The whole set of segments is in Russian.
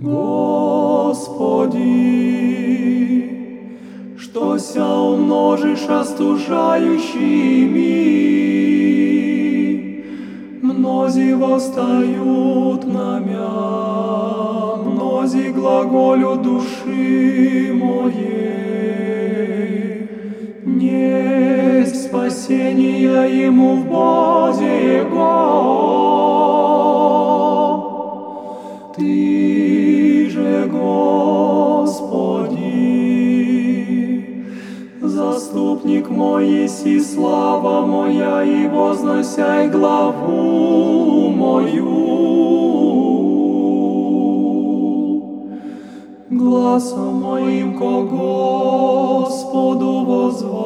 Господи, что ся умножишь остужающими, мнози восстают на мя, мнози глаголю души моей. Несть спасения ему в Бозе Его. Ты заступник мой еси слава моя, и возносяй главу мою. Гласом моим ко Господу возвах,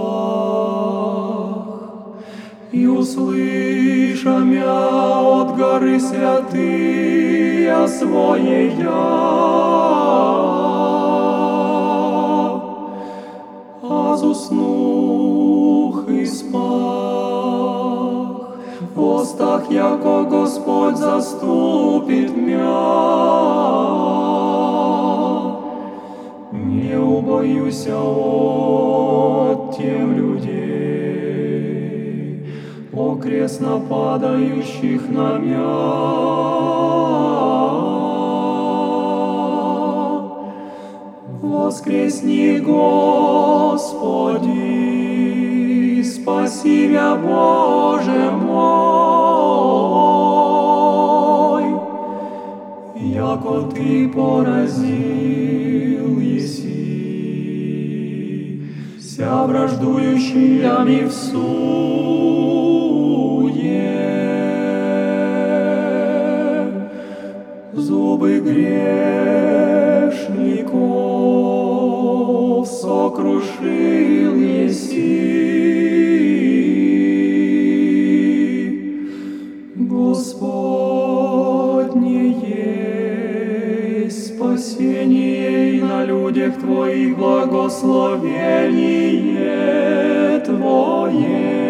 и услыша мя от горы святые своей аз уснух и спах, в остах, яко Господь заступит мя. Не убоюся от тем людей, окресно падающих на мя. Воскресни, Господи, меня, Боже мой, яко Ты поразил еси, вся враждующими в суе, зубы грешников сокрушил еси. Спасение и на людях Твоих благословение Твое.